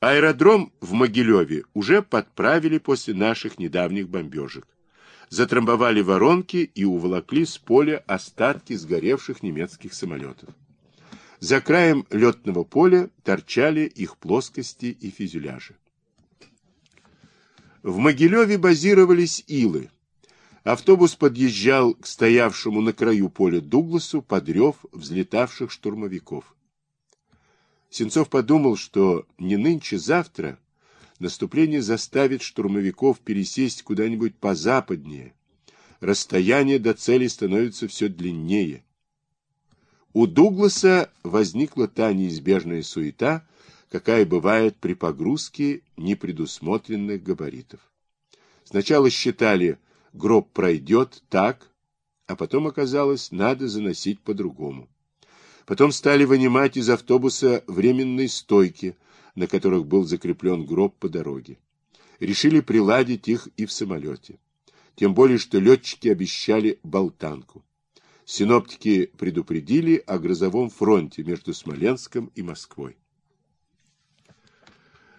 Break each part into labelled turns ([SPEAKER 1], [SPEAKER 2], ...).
[SPEAKER 1] Аэродром в Могилеве уже подправили после наших недавних бомбежек. Затрамбовали воронки и уволокли с поля остатки сгоревших немецких самолетов. За краем летного поля торчали их плоскости и фюзеляжи. В Могилеве базировались Илы. Автобус подъезжал к стоявшему на краю поля Дугласу под рев взлетавших штурмовиков. Сенцов подумал, что не нынче-завтра наступление заставит штурмовиков пересесть куда-нибудь позападнее. Расстояние до цели становится все длиннее. У Дугласа возникла та неизбежная суета, какая бывает при погрузке непредусмотренных габаритов. Сначала считали, гроб пройдет так, а потом оказалось, надо заносить по-другому. Потом стали вынимать из автобуса временные стойки, на которых был закреплен гроб по дороге. Решили приладить их и в самолете. Тем более, что летчики обещали болтанку. Синоптики предупредили о грозовом фронте между Смоленском и Москвой.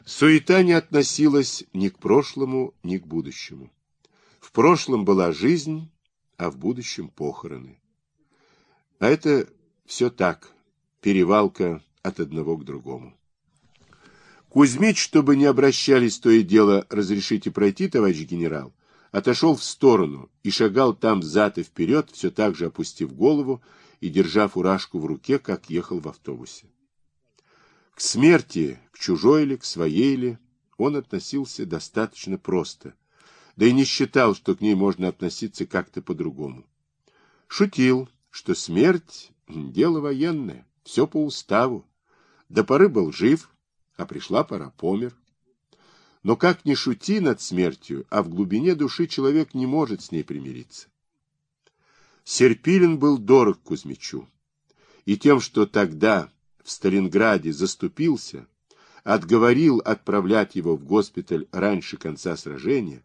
[SPEAKER 1] Суета не относилась ни к прошлому, ни к будущему. В прошлом была жизнь, а в будущем похороны. А это все так, перевалка от одного к другому. Кузьмич, чтобы не обращались то и дело «разрешите пройти, товарищ генерал», отошел в сторону и шагал там взад и вперед, все так же опустив голову и держа фуражку в руке, как ехал в автобусе. К смерти, к чужой ли, к своей ли, он относился достаточно просто, да и не считал, что к ней можно относиться как-то по-другому. Шутил, что смерть Дело военное, все по уставу. До поры был жив, а пришла пора помер. Но как ни шути над смертью, а в глубине души человек не может с ней примириться. Серпилин был дорог Кузьмичу. И тем, что тогда в Сталинграде заступился, отговорил отправлять его в госпиталь раньше конца сражения,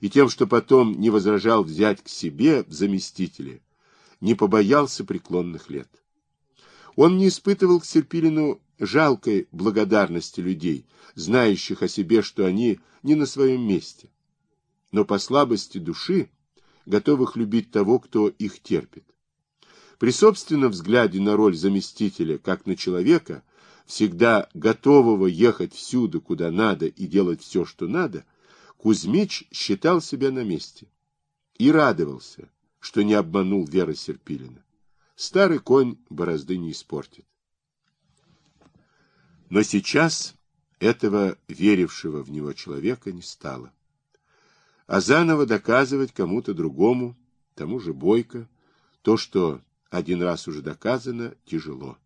[SPEAKER 1] и тем, что потом не возражал взять к себе в заместителя, не побоялся преклонных лет. Он не испытывал к Серпилину жалкой благодарности людей, знающих о себе, что они не на своем месте, но по слабости души готовых любить того, кто их терпит. При собственном взгляде на роль заместителя, как на человека, всегда готового ехать всюду, куда надо, и делать все, что надо, Кузьмич считал себя на месте и радовался, что не обманул Вера Серпилина. Старый конь борозды не испортит. Но сейчас этого верившего в него человека не стало. А заново доказывать кому-то другому, тому же Бойко, то, что один раз уже доказано, тяжело.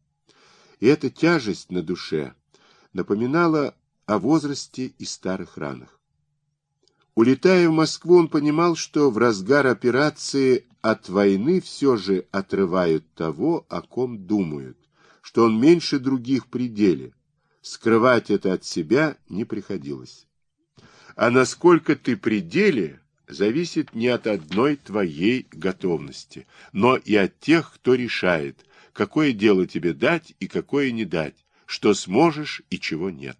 [SPEAKER 1] И эта тяжесть на душе напоминала о возрасте и старых ранах. Улетая в Москву, он понимал, что в разгар операции от войны все же отрывают того, о ком думают, что он меньше других при деле. Скрывать это от себя не приходилось. А насколько ты при деле, зависит не от одной твоей готовности, но и от тех, кто решает, какое дело тебе дать и какое не дать, что сможешь и чего нет.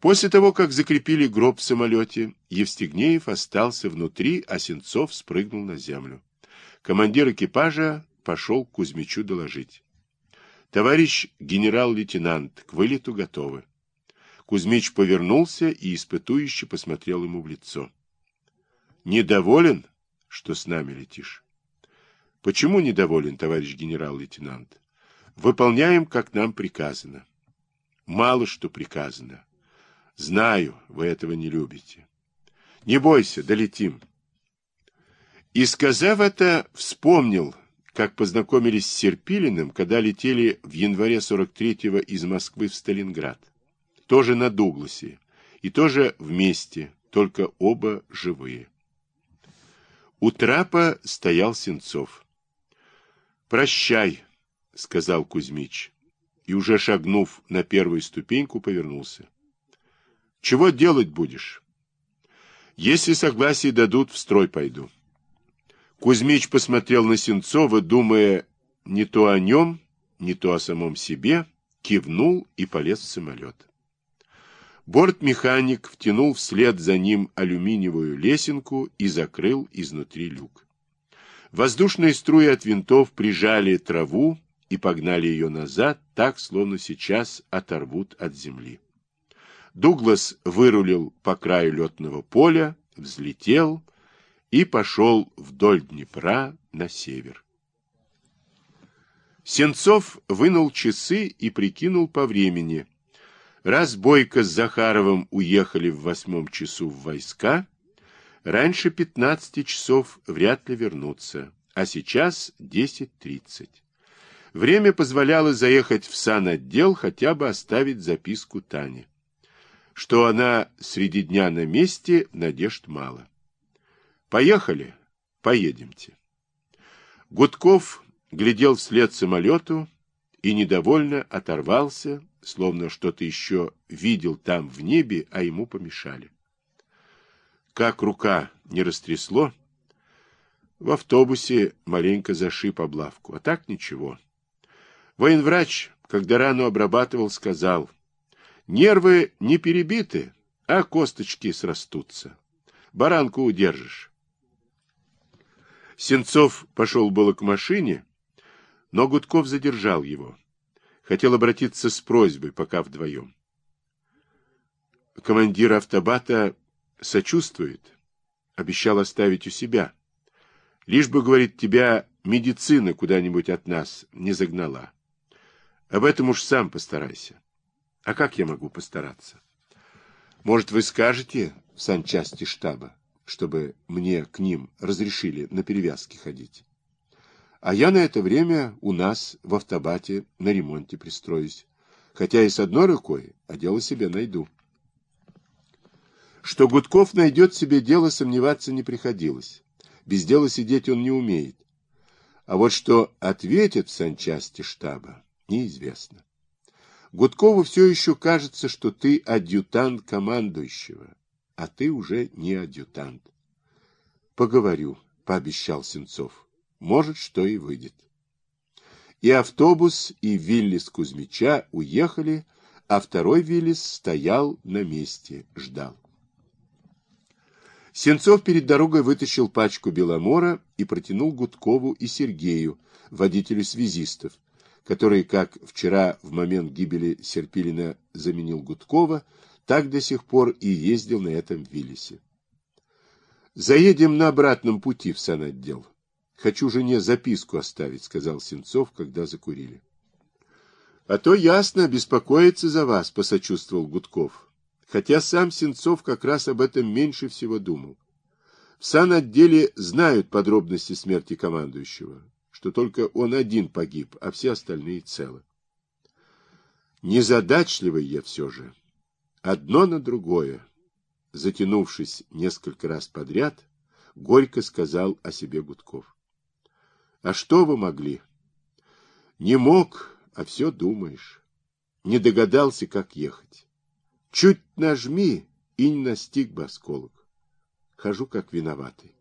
[SPEAKER 1] После того, как закрепили гроб в самолете, Евстигнеев остался внутри, а Сенцов спрыгнул на землю. Командир экипажа пошел к Кузьмичу доложить. «Товарищ генерал-лейтенант, к вылету готовы». Кузьмич повернулся и испытующе посмотрел ему в лицо. «Недоволен, что с нами летишь?» «Почему недоволен, товарищ генерал-лейтенант?» «Выполняем, как нам приказано». «Мало что приказано. Знаю, вы этого не любите. Не бойся, долетим. И, сказав это, вспомнил, как познакомились с Серпилиным, когда летели в январе 43-го из Москвы в Сталинград. Тоже на Дугласе. И тоже вместе, только оба живые. У трапа стоял Сенцов. «Прощай», — сказал Кузьмич, и уже шагнув на первую ступеньку, повернулся. Чего делать будешь? Если согласие дадут, в строй пойду. Кузьмич посмотрел на Сенцова, думая не то о нем, не то о самом себе, кивнул и полез в самолет. Бортмеханик втянул вслед за ним алюминиевую лесенку и закрыл изнутри люк. Воздушные струи от винтов прижали траву и погнали ее назад, так, словно сейчас оторвут от земли. Дуглас вырулил по краю летного поля, взлетел и пошел вдоль Днепра на север. Сенцов вынул часы и прикинул по времени – Раз Бойко с Захаровым уехали в восьмом часу в войска, раньше 15 часов вряд ли вернутся, а сейчас 10.30. Время позволяло заехать в санотдел, хотя бы оставить записку Тане. Что она среди дня на месте, надежд мало. Поехали, поедемте. Гудков глядел вслед самолету и недовольно оторвался, словно что-то еще видел там в небе, а ему помешали. Как рука не растрясло, в автобусе маленько зашиб облавку, а так ничего. Военврач, когда рану обрабатывал, сказал, нервы не перебиты, а косточки срастутся. Баранку удержишь. Сенцов пошел было к машине, но Гудков задержал его. Хотел обратиться с просьбой, пока вдвоем. Командир автобата сочувствует. Обещал оставить у себя. Лишь бы, говорит, тебя медицина куда-нибудь от нас не загнала. Об этом уж сам постарайся. А как я могу постараться? Может, вы скажете в санчасти штаба, чтобы мне к ним разрешили на перевязки ходить? А я на это время у нас в автобате на ремонте пристроюсь. Хотя и с одной рукой, а дело себе найду. Что Гудков найдет себе дело, сомневаться не приходилось. Без дела сидеть он не умеет. А вот что ответит в санчасти штаба, неизвестно. Гудкову все еще кажется, что ты адъютант командующего, а ты уже не адъютант. Поговорю, пообещал Сенцов. Может, что и выйдет. И автобус, и Виллис Кузьмича уехали, а второй Виллис стоял на месте, ждал. Сенцов перед дорогой вытащил пачку Беломора и протянул Гудкову и Сергею, водителю связистов, который, как вчера в момент гибели Серпилина заменил Гудкова, так до сих пор и ездил на этом Виллисе. «Заедем на обратном пути в санотдел», Хочу жене записку оставить, сказал Сенцов, когда закурили. А то ясно, беспокоится за вас, посочувствовал Гудков. Хотя сам Сенцов как раз об этом меньше всего думал. В санотделе знают подробности смерти командующего, что только он один погиб, а все остальные целы. Незадачливый я все же. Одно на другое. Затянувшись несколько раз подряд, горько сказал о себе Гудков. А что вы могли? Не мог, а все думаешь. Не догадался, как ехать. Чуть нажми, и не настиг бы осколок. Хожу как виноватый.